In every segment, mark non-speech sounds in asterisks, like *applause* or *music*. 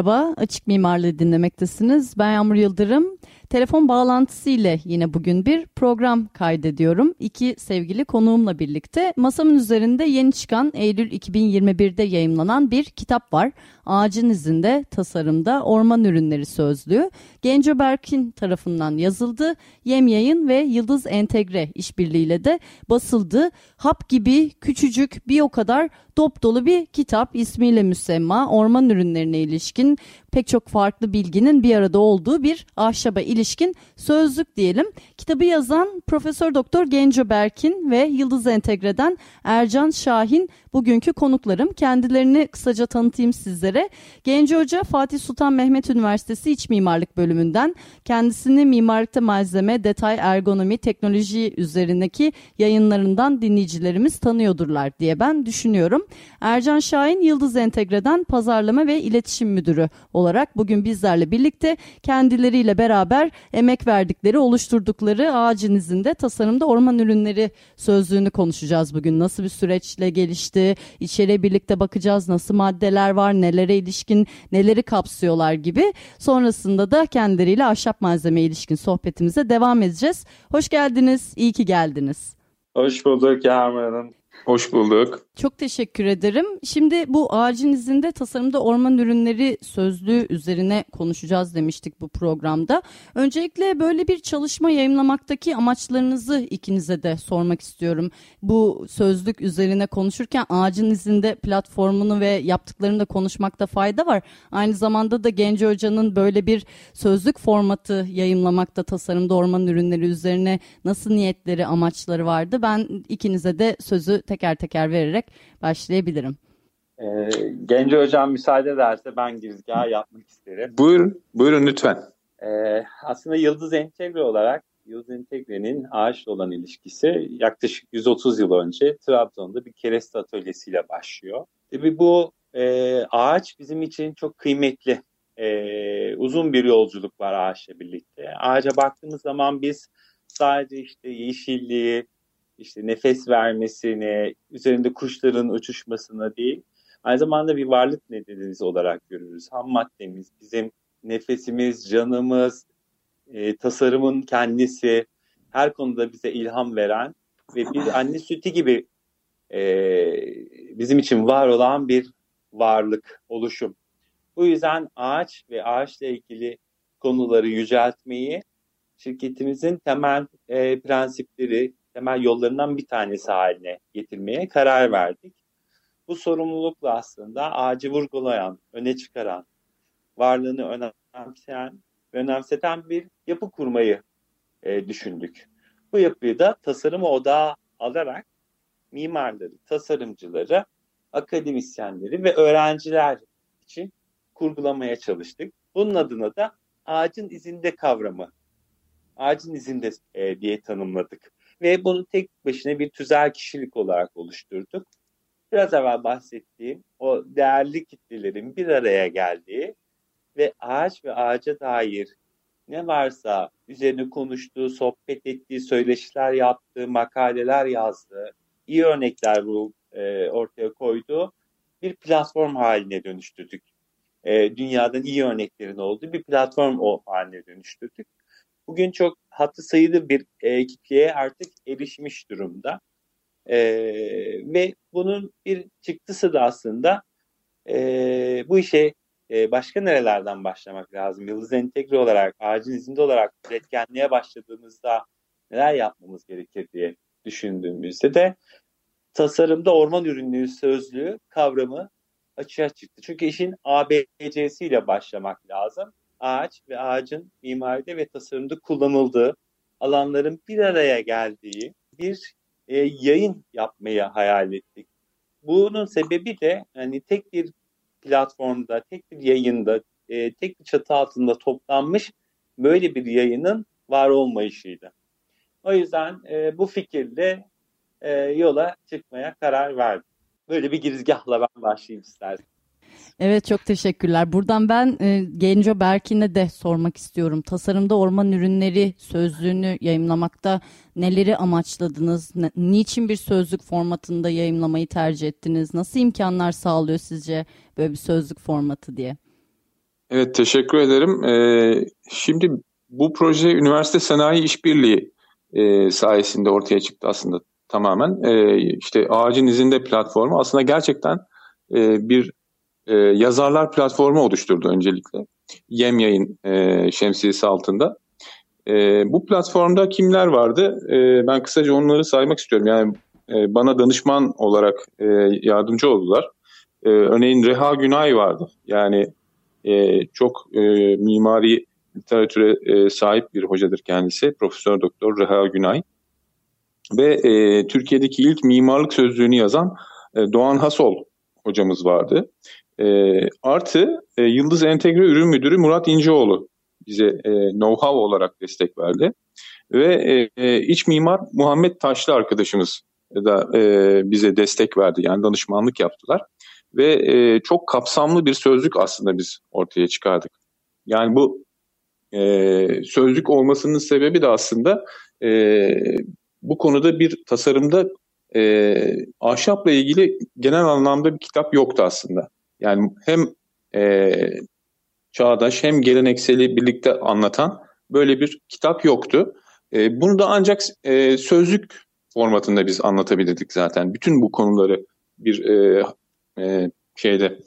Merhaba, Açık Mimarlığı dinlemektesiniz. Ben Yağmur Yıldırım. Telefon bağlantısı ile yine bugün bir program kaydediyorum. İki sevgili konuğumla birlikte masamın üzerinde yeni çıkan Eylül 2021'de yayımlanan bir kitap var. Ağacın izinde tasarımda orman ürünleri sözlüğü. Genco Berkin tarafından yazıldı. Yem Yayın ve Yıldız Entegre işbirliğiyle de basıldı. Hap gibi küçücük bir o kadar dop dolu bir kitap ismiyle müsemma orman ürünlerine ilişkin pek çok farklı bilginin bir arada olduğu bir ahşaba ilişkin sözlük diyelim. Kitabı yazan Profesör Doktor Genco Berkin ve Yıldız Entegre'den Ercan Şahin bugünkü konuklarım. Kendilerini kısaca tanıtayım sizlere. Genco Hoca Fatih Sultan Mehmet Üniversitesi İç Mimarlık Bölümünden kendisini mimarlıkta malzeme, detay, ergonomi, teknoloji üzerindeki yayınlarından dinleyicilerimiz tanıyordurlar diye ben düşünüyorum. Ercan Şahin Yıldız Entegre'den pazarlama ve iletişim müdürü olarak bugün bizlerle birlikte kendileriyle beraber emek verdikleri, oluşturdukları ağacın izinde tasarımda orman ürünleri sözlüğünü konuşacağız bugün. Nasıl bir süreçle gelişti, içeriye birlikte bakacağız nasıl maddeler var, nelere ilişkin, neleri kapsıyorlar gibi. Sonrasında da kendileriyle ahşap malzeme ilişkin sohbetimize devam edeceğiz. Hoş geldiniz, iyi ki geldiniz. Hoş bulduk Yağmur Hanım. Hoş bulduk. Çok teşekkür ederim. Şimdi bu ağacın izinde tasarımda orman ürünleri sözlüğü üzerine konuşacağız demiştik bu programda. Öncelikle böyle bir çalışma yayınlamaktaki amaçlarınızı ikinize de sormak istiyorum. Bu sözlük üzerine konuşurken ağacın izinde platformunu ve yaptıklarını da konuşmakta fayda var. Aynı zamanda da Genci Hoca'nın böyle bir sözlük formatı yayınlamakta tasarımda orman ürünleri üzerine nasıl niyetleri, amaçları vardı? Ben ikinize de sözü teker teker vererek başlayabilirim. Ee, Genci Hocam müsaade ederse ben girizgahı yapmak isterim. Buyurun, buyurun lütfen. Ee, aslında Yıldız Entegre olarak Yıldız Entegre'nin ağaçla olan ilişkisi yaklaşık 130 yıl önce Trabzon'da bir kereste atölyesiyle başlıyor. Tabii bu e, ağaç bizim için çok kıymetli. E, uzun bir yolculuk var ağaçla birlikte. Ağaca baktığımız zaman biz sadece işte yeşilliği, işte nefes vermesini, üzerinde kuşların uçuşmasına değil, aynı zamanda bir varlık nedenimiz olarak görürüz. Ham maddemiz, bizim nefesimiz, canımız, e, tasarımın kendisi, her konuda bize ilham veren ve bir anne sütü gibi e, bizim için var olan bir varlık, oluşum. Bu yüzden ağaç ve ağaçla ilgili konuları yüceltmeyi şirketimizin temel e, prensipleri, temel yollarından bir tanesi haline getirmeye karar verdik. Bu sorumlulukla aslında ağacı vurgulayan, öne çıkaran, varlığını önemseyen ve önemseten bir yapı kurmayı e, düşündük. Bu yapıyı da tasarımı odağa alarak mimarları, tasarımcıları, akademisyenleri ve öğrenciler için kurgulamaya çalıştık. Bunun adına da ağacın izinde kavramı, ağacın izinde e, diye tanımladık ve bunu tek başına bir tüzel kişilik olarak oluşturduk. Biraz evvel bahsettiğim o değerli kitlelerin bir araya geldiği ve ağaç ve ağaca dair ne varsa üzerine konuştuğu, sohbet ettiği, söyleşiler yaptığı, makaleler yazdığı, iyi örnekler bu e, ortaya koyduğu bir platform haline dönüştürdük. E, dünyadan iyi örneklerin olduğu bir platform o haline dönüştürdük bugün çok hatı sayılı bir e, kitleye artık erişmiş durumda. E, ve bunun bir çıktısı da aslında e, bu işe e, başka nerelerden başlamak lazım? Yıldız entegre olarak, ağacın izinde olarak üretkenliğe başladığımızda neler yapmamız gerekir diye düşündüğümüzde de tasarımda orman ürünlüğü sözlüğü kavramı açığa çıktı. Çünkü işin ABC'siyle başlamak lazım ağaç ve ağacın mimaride ve tasarımda kullanıldığı alanların bir araya geldiği bir e, yayın yapmayı hayal ettik. bunun sebebi de hani tek bir platformda, tek bir yayında, e, tek bir çatı altında toplanmış böyle bir yayının var olmayışıydı. O yüzden e, bu fikirle e, yola çıkmaya karar verdim. Böyle bir girizgahla ben başlayayım istersen. Evet çok teşekkürler. Buradan ben e, Genco Berkin'e de sormak istiyorum. Tasarımda orman ürünleri sözlüğünü yayımlamakta neleri amaçladınız? Ne, niçin bir sözlük formatında yayımlamayı tercih ettiniz? Nasıl imkanlar sağlıyor sizce böyle bir sözlük formatı diye? Evet teşekkür ederim. Ee, şimdi bu proje üniversite sanayi işbirliği e, sayesinde ortaya çıktı aslında tamamen. E, işte ağacın izinde platformu aslında gerçekten e, bir e, yazarlar platformu oluşturdu öncelikle. Yem yayın e, şemsiyesi altında. E, bu platformda kimler vardı? E, ben kısaca onları saymak istiyorum. Yani e, bana danışman olarak e, yardımcı oldular. E, örneğin Reha Günay vardı. Yani e, çok e, mimari literatüre e, sahip bir hocadır kendisi. Profesör Doktor Reha Günay. Ve e, Türkiye'deki ilk mimarlık sözlüğünü yazan e, Doğan Hasol hocamız vardı. E, artı e, Yıldız Entegre Ürün Müdürü Murat İnceoğlu bize e, know-how olarak destek verdi. Ve e, e, iç mimar Muhammed Taşlı arkadaşımız da e, bize destek verdi. Yani danışmanlık yaptılar. Ve e, çok kapsamlı bir sözlük aslında biz ortaya çıkardık. Yani bu e, sözlük olmasının sebebi de aslında e, bu konuda bir tasarımda e, ahşapla ilgili genel anlamda bir kitap yoktu aslında. Yani hem e, çağdaş hem gelenekseli birlikte anlatan böyle bir kitap yoktu. E, bunu da ancak e, sözlük formatında biz anlatabilirdik zaten. Bütün bu konuları bir e, e, şeyde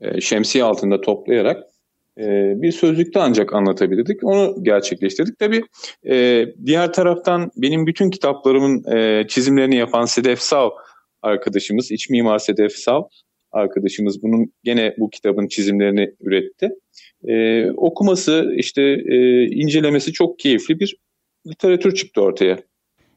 e, şemsiye altında toplayarak e, bir sözlükte ancak anlatabilirdik. Onu gerçekleştirdik. Tabii e, diğer taraftan benim bütün kitaplarımın e, çizimlerini yapan Sedef Sav arkadaşımız, iç mimar Sedef Sav arkadaşımız bunun gene bu kitabın çizimlerini üretti. E, okuması, işte e, incelemesi çok keyifli bir literatür çıktı ortaya.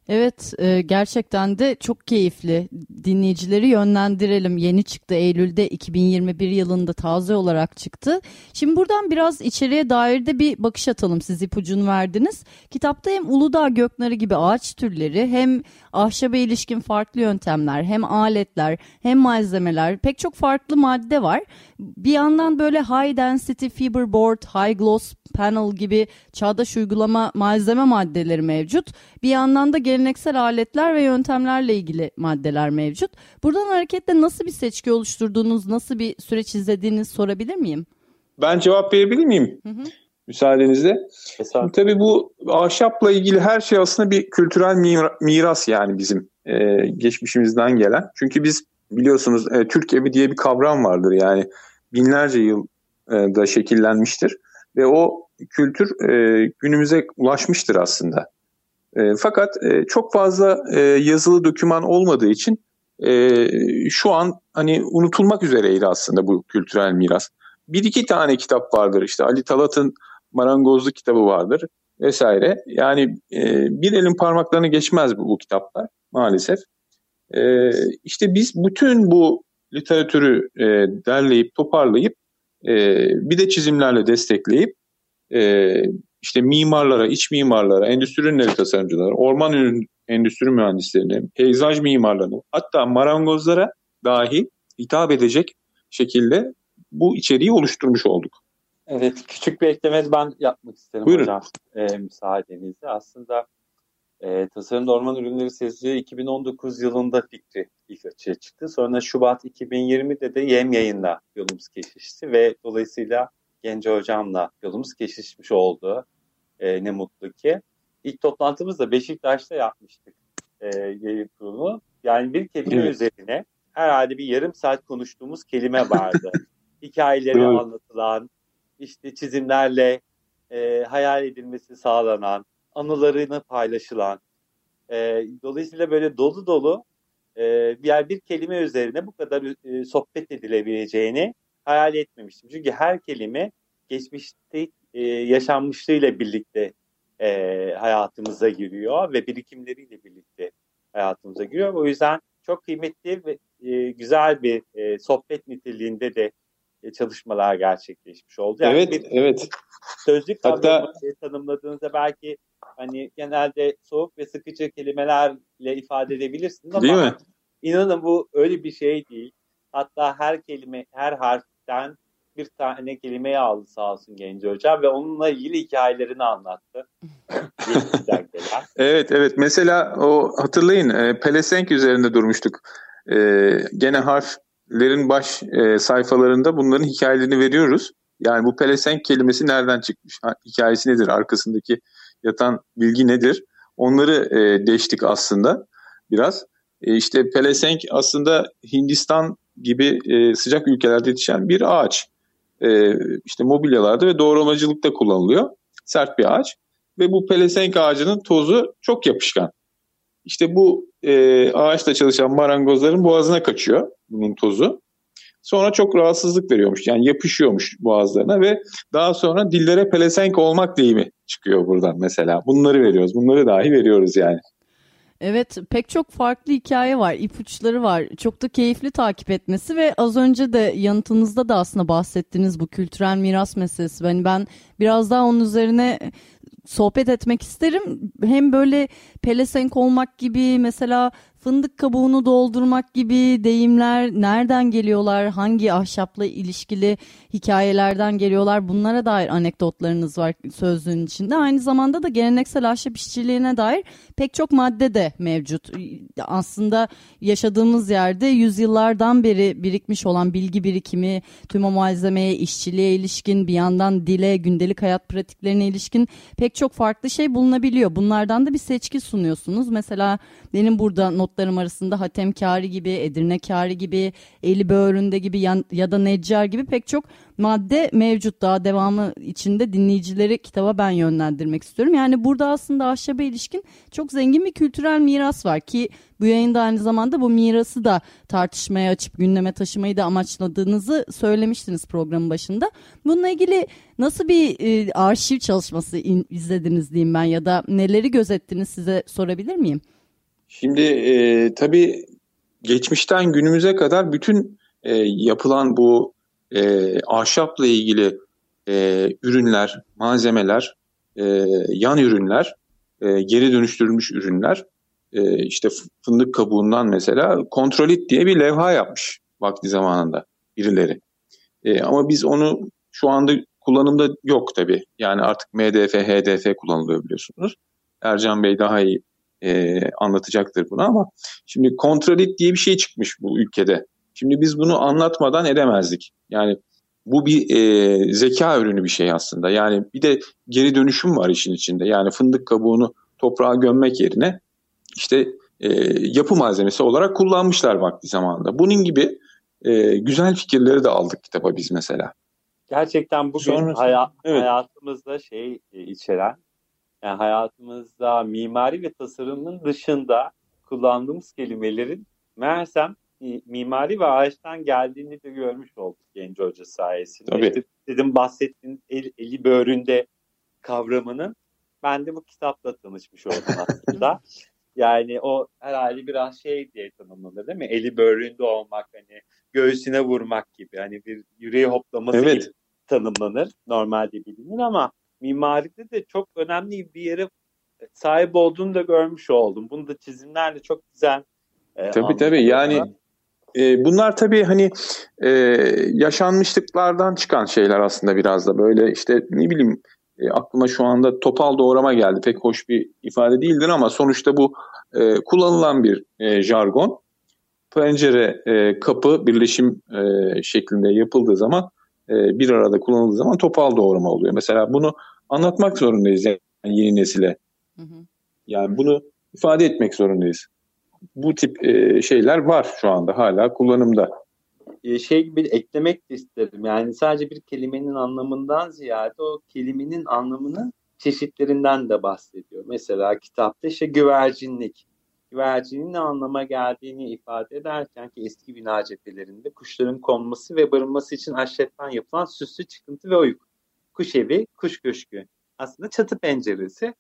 Evet e, gerçekten de çok keyifli. Dinleyicileri yönlendirelim. Yeni çıktı Eylül'de 2021 yılında taze olarak çıktı. Şimdi buradan biraz içeriye dair de bir bakış atalım. Siz ipucunu verdiniz. Kitapta hem Uludağ göknarı gibi ağaç türleri hem ahşaba ilişkin farklı yöntemler hem aletler hem malzemeler pek çok farklı madde var. Bir yandan böyle high density fiberboard, high gloss panel gibi çağdaş uygulama malzeme maddeleri mevcut. Bir yandan da geleneksel aletler ve yöntemlerle ilgili maddeler mevcut. Buradan hareketle nasıl bir seçki oluşturduğunuz, nasıl bir süreç izlediğiniz sorabilir miyim? Ben cevap verebilir miyim? Hı hı. Müsaadenizle. Şimdi, tabii bu ahşapla ilgili her şey aslında bir kültürel miras yani bizim e, geçmişimizden gelen. Çünkü biz biliyorsunuz e, Türk evi diye bir kavram vardır yani binlerce yıl e, da şekillenmiştir ve o kültür e, günümüze ulaşmıştır aslında. E, fakat e, çok fazla e, yazılı doküman olmadığı için e, şu an hani unutulmak üzereydi aslında bu kültürel miras. Bir iki tane kitap vardır işte Ali Talat'ın marangozluk kitabı vardır vesaire. Yani e, bir elin parmaklarını geçmez bu, bu kitaplar maalesef. E, işte biz bütün bu literatürü e, derleyip toparlayıp e, bir de çizimlerle destekleyip e, işte mimarlara, iç mimarlara, endüstri ürünleri tasarımcılara, orman ürün endüstri mühendislerine, peyzaj mimarlarına hatta marangozlara dahi hitap edecek şekilde bu içeriği oluşturmuş olduk. Evet, küçük bir ekleme ben yapmak isterim Buyurun. hocam e, müsaadenizle. Aslında e, Tasarımda Orman Ürünleri Sezgi 2019 yılında fikri ilk açığa çıktı. Sonra Şubat 2020'de de Yem Yayın'la yolumuz kesişti ve dolayısıyla Gence Hocam'la yolumuz kesişmiş oldu. E, ne mutlu ki. İlk toplantımızı da Beşiktaş'ta yapmıştık e, yayın kurulu. Yani bir kelime evet. üzerine herhalde bir yarım saat konuştuğumuz kelime vardı. *laughs* Hikayeleri evet. anlatılan, işte çizimlerle e, hayal edilmesi sağlanan, anılarını paylaşılan. E, dolayısıyla böyle dolu dolu e, yani bir kelime üzerine bu kadar e, sohbet edilebileceğini hayal etmemiştim. Çünkü her kelime geçmişte e, yaşanmışlığıyla birlikte e, hayatımıza giriyor ve birikimleriyle birlikte hayatımıza giriyor. O yüzden çok kıymetli ve e, güzel bir e, sohbet niteliğinde de e, çalışmalar gerçekleşmiş oldu. Yani evet, evet. Sözlük Hatta... tanımladığınızda belki hani genelde soğuk ve sıkıcı kelimelerle ifade edebilirsiniz ama değil mi? inanın bu öyle bir şey değil. Hatta her kelime, her harften bir tane kelimeyi aldı sağ olsun Genci Hoca ve onunla ilgili hikayelerini anlattı. *laughs* evet evet mesela o hatırlayın e, Pelesenk üzerinde durmuştuk. E, gene harflerin baş e, sayfalarında bunların hikayelerini veriyoruz. Yani bu Pelesenk kelimesi nereden çıkmış? Hikayesi nedir? Arkasındaki yatan bilgi nedir? Onları e, deştik aslında biraz. E, işte Pelesenk aslında Hindistan gibi e, sıcak ülkelerde yetişen bir ağaç. E, işte mobilyalarda ve doğramacılıkta kullanılıyor. Sert bir ağaç. Ve bu pelesenk ağacının tozu çok yapışkan. İşte bu e, ağaçta çalışan marangozların boğazına kaçıyor bunun tozu. Sonra çok rahatsızlık veriyormuş. Yani yapışıyormuş boğazlarına ve daha sonra dillere pelesenk olmak deyimi çıkıyor buradan mesela. Bunları veriyoruz. Bunları dahi veriyoruz yani. Evet pek çok farklı hikaye var, ipuçları var. Çok da keyifli takip etmesi ve az önce de yanıtınızda da aslında bahsettiğiniz bu kültürel miras meselesi. Yani ben biraz daha onun üzerine sohbet etmek isterim. Hem böyle pelesenk olmak gibi mesela fındık kabuğunu doldurmak gibi deyimler nereden geliyorlar? Hangi ahşapla ilişkili hikayelerden geliyorlar? Bunlara dair anekdotlarınız var sözlüğün içinde. Aynı zamanda da geleneksel ahşap işçiliğine dair pek çok madde de mevcut. Aslında yaşadığımız yerde yüzyıllardan beri birikmiş olan bilgi birikimi, tüm o malzemeye, işçiliğe ilişkin bir yandan dile, gündelik hayat pratiklerine ilişkin pek çok farklı şey bulunabiliyor. Bunlardan da bir seçki sunuyorsunuz. Mesela benim burada not notlarım arasında Hatemkari gibi, Edirnekari gibi, Eli Böğründe gibi ya da Neccar gibi pek çok madde mevcut. Daha devamı içinde dinleyicileri kitaba ben yönlendirmek istiyorum. Yani burada aslında ahşaba ilişkin çok zengin bir kültürel miras var ki bu yayında aynı zamanda bu mirası da tartışmaya açıp gündeme taşımayı da amaçladığınızı söylemiştiniz programın başında. Bununla ilgili nasıl bir e, arşiv çalışması in, izlediniz diyeyim ben ya da neleri gözettiniz size sorabilir miyim? Şimdi e, tabii geçmişten günümüze kadar bütün e, yapılan bu e, ahşapla ilgili e, ürünler, malzemeler, e, yan ürünler, e, geri dönüştürülmüş ürünler, e, işte fındık kabuğundan mesela kontrolit diye bir levha yapmış vakti zamanında birileri. E, ama biz onu şu anda kullanımda yok tabii. Yani artık MDF, HDF kullanılıyor biliyorsunuz. Ercan Bey daha iyi e, anlatacaktır bunu ama şimdi kontrolit diye bir şey çıkmış bu ülkede. Şimdi biz bunu anlatmadan edemezdik. Yani bu bir e, zeka ürünü bir şey aslında. Yani bir de geri dönüşüm var işin içinde. Yani fındık kabuğunu toprağa gömmek yerine işte e, yapı malzemesi olarak kullanmışlar vakti zamanında. Bunun gibi e, güzel fikirleri de aldık kitaba biz mesela. Gerçekten bugün Sonrası, hayat, evet. hayatımızda şey e, içeren yani hayatımızda mimari ve tasarımın dışında kullandığımız kelimelerin meğersem mimari ve ağaçtan geldiğini de görmüş olduk genç hoca sayesinde. Tabii. İşte dedim bahsettiğin el, eli böğründe kavramının ben de bu kitapla tanışmış oldum aslında. *laughs* yani o herhalde biraz şey diye tanımlanır değil mi? Eli böğründe olmak hani göğsüne vurmak gibi hani bir yüreği hoplaması evet. gibi tanımlanır. Normalde bilinir ama mimaride de çok önemli bir yere sahip olduğunu da görmüş oldum. Bunu da çizimlerle çok güzel e, Tabii tabii yani e, bunlar tabii hani e, yaşanmışlıklardan çıkan şeyler aslında biraz da böyle işte ne bileyim e, aklıma şu anda topal doğrama geldi. Pek hoş bir ifade değildir ama sonuçta bu e, kullanılan bir e, jargon. Pencere, e, kapı birleşim e, şeklinde yapıldığı zaman e, bir arada kullanıldığı zaman topal doğrama oluyor. Mesela bunu anlatmak zorundayız yani yeni nesile. Hı hı. Yani bunu ifade etmek zorundayız. Bu tip e, şeyler var şu anda hala kullanımda. E, şey gibi eklemek de isterim. Yani sadece bir kelimenin anlamından ziyade o kelimenin anlamının çeşitlerinden de bahsediyor. Mesela kitapta işte güvercinlik. Güvercinin ne anlama geldiğini ifade ederken ki eski bina cephelerinde kuşların konması ve barınması için ahşetten yapılan süslü çıkıntı ve oyuk kuş evi, kuş köşkü. Aslında çatı penceresi.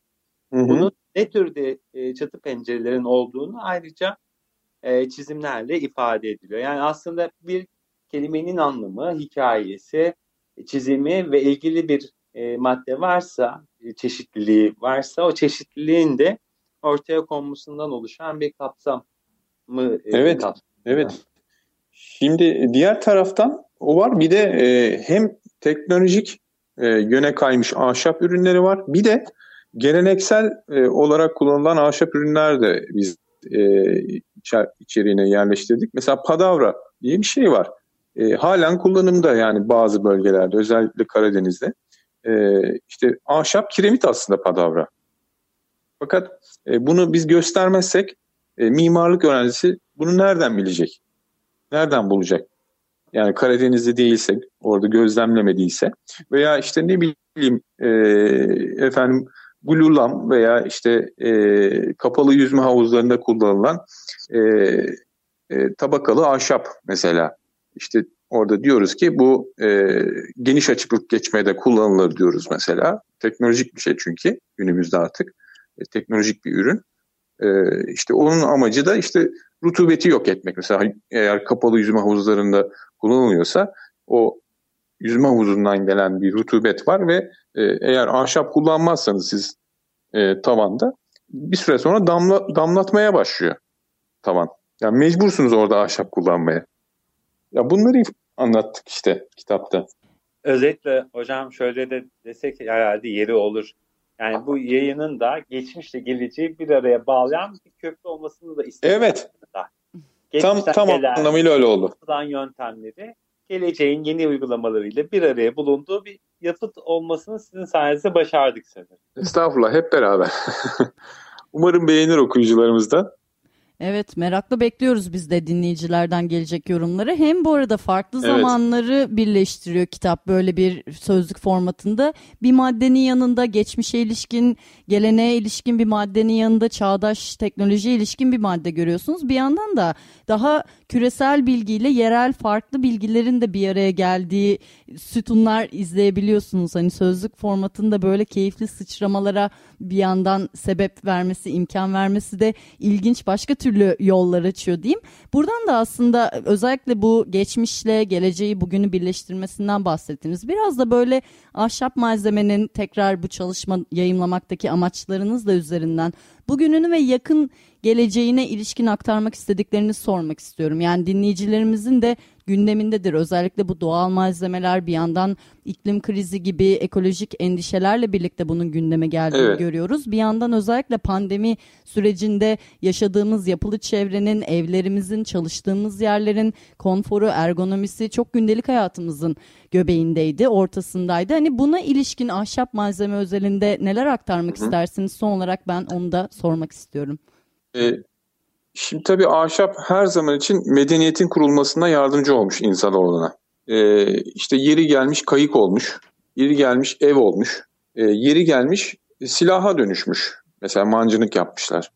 Hı hı. Bunun ne türde e, çatı pencerelerin olduğunu ayrıca e, çizimlerle ifade ediliyor. Yani aslında bir kelimenin anlamı, hikayesi, çizimi ve ilgili bir e, madde varsa, e, çeşitliliği varsa o çeşitliliğin de ortaya konmasından oluşan bir kapsam mı? E, evet, kapsam. evet. Şimdi diğer taraftan o var. Bir de e, hem teknolojik e, yöne kaymış ahşap ürünleri var. Bir de geleneksel e, olarak kullanılan ahşap ürünler de biz e, içeriğine yerleştirdik. Mesela padavra diye bir şey var. E, halen kullanımda yani bazı bölgelerde özellikle Karadeniz'de. E, işte ahşap kiremit aslında padavra. Fakat e, bunu biz göstermezsek e, mimarlık öğrencisi bunu nereden bilecek? Nereden bulacak? Yani Karadeniz'de değilse, orada gözlemlemediyse veya işte ne bileyim e, efendim glulam veya işte e, kapalı yüzme havuzlarında kullanılan e, e, tabakalı ahşap mesela. İşte orada diyoruz ki bu e, geniş açıklık geçmede kullanılır diyoruz mesela. Teknolojik bir şey çünkü günümüzde artık. E, teknolojik bir ürün. E, işte onun amacı da işte rutubeti yok etmek. Mesela eğer kapalı yüzme havuzlarında kullanılıyorsa o yüzme havuzundan gelen bir rutubet var ve e, eğer ahşap kullanmazsanız siz e, tavanda bir süre sonra damla, damlatmaya başlıyor tavan. Yani mecbursunuz orada ahşap kullanmaya. Ya bunları anlattık işte kitapta. Özetle hocam şöyle de desek herhalde yeri olur. Yani bu yayının da geçmişle geleceği bir araya bağlayan bir köprü olmasını da istedim. Evet. Tam tam anlamıyla öyle oldu. yöntemleri geleceğin yeni uygulamalarıyla bir araya bulunduğu bir yapıt olmasını sizin sayenizde başardık sanırım. Estağfurullah hep beraber. *laughs* Umarım beğenir okuyucularımız da. Evet merakla bekliyoruz biz de dinleyicilerden gelecek yorumları. Hem bu arada farklı evet. zamanları birleştiriyor kitap böyle bir sözlük formatında. Bir maddenin yanında geçmişe ilişkin, geleneğe ilişkin bir maddenin yanında çağdaş teknolojiye ilişkin bir madde görüyorsunuz. Bir yandan da daha küresel bilgiyle yerel farklı bilgilerin de bir araya geldiği sütunlar izleyebiliyorsunuz. Hani sözlük formatında böyle keyifli sıçramalara bir yandan sebep vermesi, imkan vermesi de ilginç başka türlü yollar açıyor diyeyim. Buradan da aslında özellikle bu geçmişle geleceği bugünü birleştirmesinden bahsettiniz. Biraz da böyle ahşap malzemenin tekrar bu çalışma yayımlamaktaki amaçlarınız da üzerinden bugününü ve yakın geleceğine ilişkin aktarmak istediklerini sormak istiyorum. Yani dinleyicilerimizin de gündemindedir. Özellikle bu doğal malzemeler bir yandan iklim krizi gibi ekolojik endişelerle birlikte bunun gündeme geldiğini evet. görüyoruz. Bir yandan özellikle pandemi sürecinde yaşadığımız yapılı çevrenin, evlerimizin, çalıştığımız yerlerin konforu, ergonomisi çok gündelik hayatımızın göbeğindeydi, ortasındaydı. Hani buna ilişkin ahşap malzeme özelinde neler aktarmak Hı-hı. istersiniz? Son olarak ben onu da sormak istiyorum. E, şimdi tabii ahşap her zaman için medeniyetin kurulmasına yardımcı olmuş insanoğluna. E, işte yeri gelmiş kayık olmuş, yeri gelmiş ev olmuş, e, yeri gelmiş silaha dönüşmüş. Mesela mancınık yapmışlar.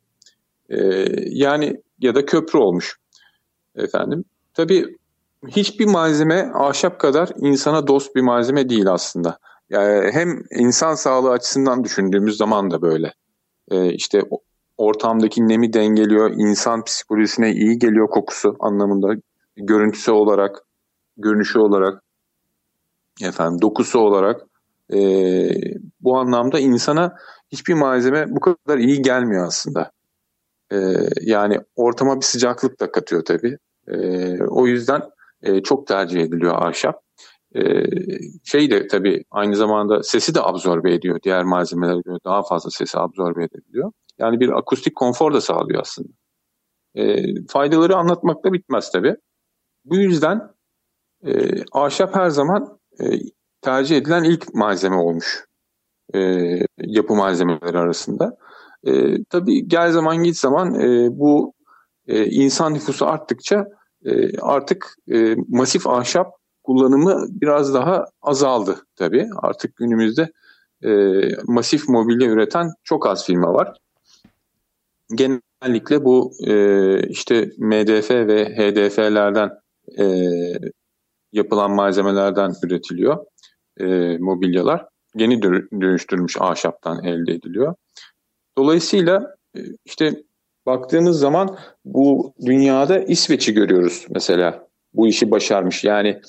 E, yani ya da köprü olmuş. Efendim. Tabii hiçbir malzeme ahşap kadar insana dost bir malzeme değil aslında. Yani hem insan sağlığı açısından düşündüğümüz zaman da böyle. Ee, işte ortamdaki nemi dengeliyor, insan psikolojisine iyi geliyor kokusu anlamında, görüntüsü olarak, görünüşü olarak, efendim dokusu olarak e, bu anlamda insana hiçbir malzeme bu kadar iyi gelmiyor aslında. E, yani ortama bir sıcaklık da katıyor tabii. E, o yüzden e, çok tercih ediliyor ahşap. E, şey de tabii aynı zamanda sesi de absorbe ediyor diğer malzemelere göre daha fazla sesi absorbe edebiliyor. Yani bir akustik konfor da sağlıyor aslında. E, faydaları anlatmakla bitmez tabii. Bu yüzden e, ahşap her zaman e, tercih edilen ilk malzeme olmuş e, yapı malzemeleri arasında. E, tabii gel zaman git zaman e, bu e, insan nüfusu arttıkça e, artık e, masif ahşap kullanımı biraz daha azaldı tabii. Artık günümüzde e, masif mobilya üreten çok az firma var genellikle bu e, işte MDF ve HDF'lerden e, yapılan malzemelerden üretiliyor e, mobilyalar. Yeni dönüştürülmüş ahşaptan elde ediliyor. Dolayısıyla e, işte baktığımız zaman bu dünyada İsveç'i görüyoruz mesela. Bu işi başarmış. Yani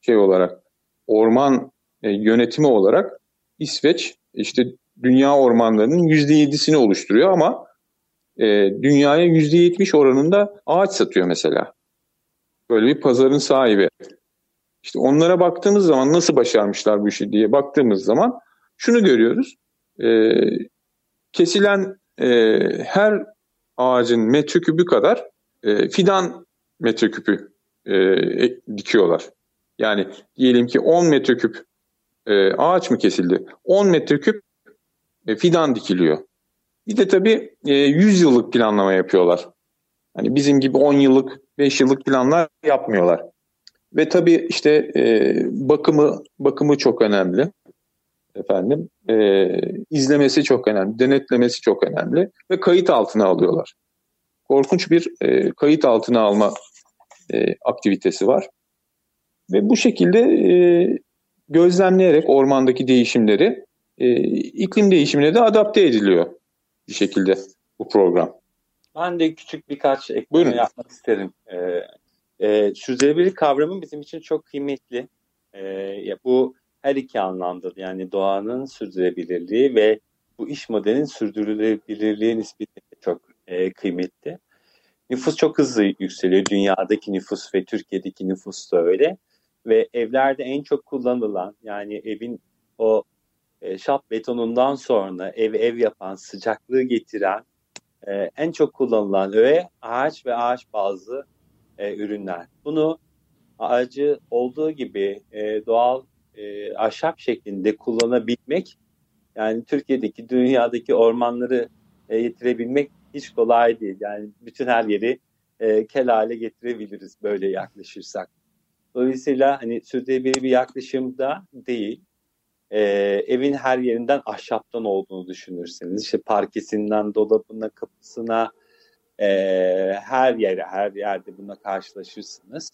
şey olarak orman e, yönetimi olarak İsveç işte dünya ormanlarının %7'sini oluşturuyor ama e, dünyaya %70 oranında ağaç satıyor mesela. Böyle bir pazarın sahibi. İşte onlara baktığımız zaman nasıl başarmışlar bu işi diye baktığımız zaman şunu görüyoruz. E, kesilen e, her ağacın metreküpü kadar e, fidan metreküpü e, dikiyorlar. Yani diyelim ki 10 metreküp e, ağaç mı kesildi? 10 metreküp e, fidan dikiliyor. Bir de tabii e, 100 yıllık planlama yapıyorlar. Hani bizim gibi 10 yıllık, 5 yıllık planlar yapmıyorlar. Ve tabii işte e, bakımı bakımı çok önemli. Efendim, e, izlemesi çok önemli, denetlemesi çok önemli ve kayıt altına alıyorlar. Korkunç bir e, kayıt altına alma e, aktivitesi var. Ve bu şekilde e, gözlemleyerek ormandaki değişimleri e, iklim değişimine de adapte ediliyor bir şekilde bu program. Ben de küçük birkaç ekleme yapmak isterim. Ee, e, sürdürülebilirlik kavramı bizim için çok kıymetli. Ee, ya bu her iki anlamda yani doğanın sürdürülebilirliği ve bu iş modelinin sürdürülebilirliği nispeti çok e, kıymetli. Nüfus çok hızlı yükseliyor. Dünyadaki nüfus ve Türkiye'deki nüfus da öyle. Ve evlerde en çok kullanılan yani evin o e, şap betonundan sonra ev ev yapan, sıcaklığı getiren e, en çok kullanılan öğe ağaç ve ağaç bazlı e, ürünler. Bunu ağacı olduğu gibi doğal ahşap şeklinde kullanabilmek yani Türkiye'deki dünyadaki ormanları getirebilmek hiç kolay değil. Yani bütün her yeri e, kel hale getirebiliriz böyle yaklaşırsak. Dolayısıyla hani sürdürülebilir bir yaklaşım da değil. E, evin her yerinden ahşaptan olduğunu düşünürseniz işte parkesinden dolabına kapısına e, her yere her yerde buna karşılaşırsınız.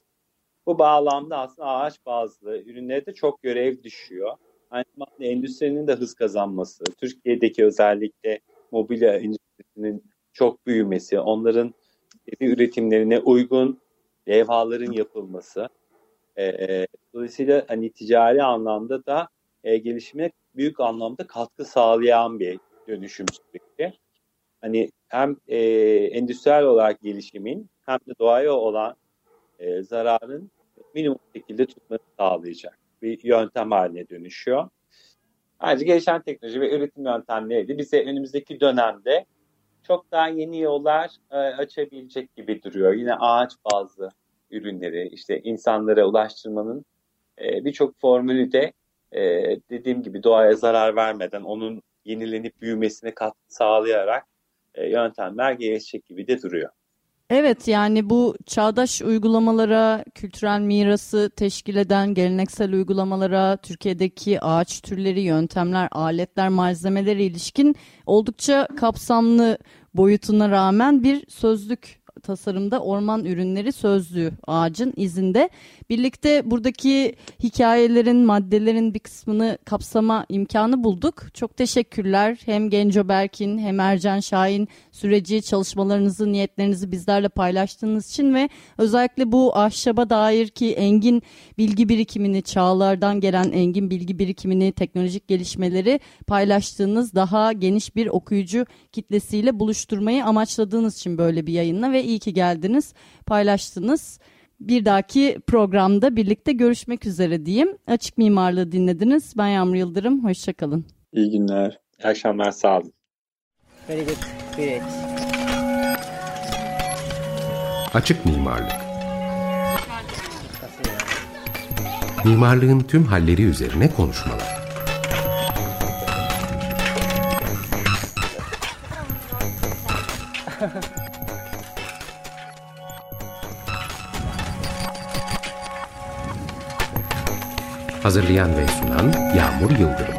Bu bağlamda aslında ağaç bazlı ürünlere de çok görev düşüyor. Aynı zamanda endüstrinin de hız kazanması, Türkiye'deki özellikle mobilya endüstrisinin çok büyümesi, onların üretimlerine uygun levhaların yapılması. E, dolayısıyla hani ticari anlamda da e, gelişime büyük anlamda katkı sağlayan bir dönüşüm süreci. Hani hem e, endüstriyel olarak gelişimin hem de doğaya olan e, zararın minimum şekilde tutmayı sağlayacak bir yöntem haline dönüşüyor. Ayrıca gelişen teknoloji ve üretim yöntemleri bize önümüzdeki dönemde çok daha yeni yollar e, açabilecek gibi duruyor. Yine ağaç bazlı ürünleri işte insanlara ulaştırmanın e, birçok formülü de e, dediğim gibi doğaya zarar vermeden onun yenilenip büyümesine katkı sağlayarak e, yöntemler gelişecek gibi de duruyor. Evet yani bu çağdaş uygulamalara, kültürel mirası teşkil eden geleneksel uygulamalara, Türkiye'deki ağaç türleri, yöntemler, aletler, malzemeleri ilişkin oldukça kapsamlı boyutuna rağmen bir sözlük tasarımda orman ürünleri sözlüğü ağacın izinde. Birlikte buradaki hikayelerin, maddelerin bir kısmını kapsama imkanı bulduk. Çok teşekkürler. Hem Genco Berkin hem Ercan Şahin süreci, çalışmalarınızı, niyetlerinizi bizlerle paylaştığınız için ve özellikle bu ahşaba dair ki engin bilgi birikimini, çağlardan gelen engin bilgi birikimini, teknolojik gelişmeleri paylaştığınız daha geniş bir okuyucu kitlesiyle buluşturmayı amaçladığınız için böyle bir yayınla ve iyi ki geldiniz, paylaştınız. Bir dahaki programda birlikte görüşmek üzere diyeyim. Açık Mimarlığı dinlediniz. Ben Yağmur Yıldırım. Hoşçakalın. İyi günler. İyi akşamlar. Sağ olun. Very good. Great. Açık mimarlık. Mimarlığın tüm halleri üzerine konuşmalar. Hazırlayan ve sunan Yağmur Yıldırım.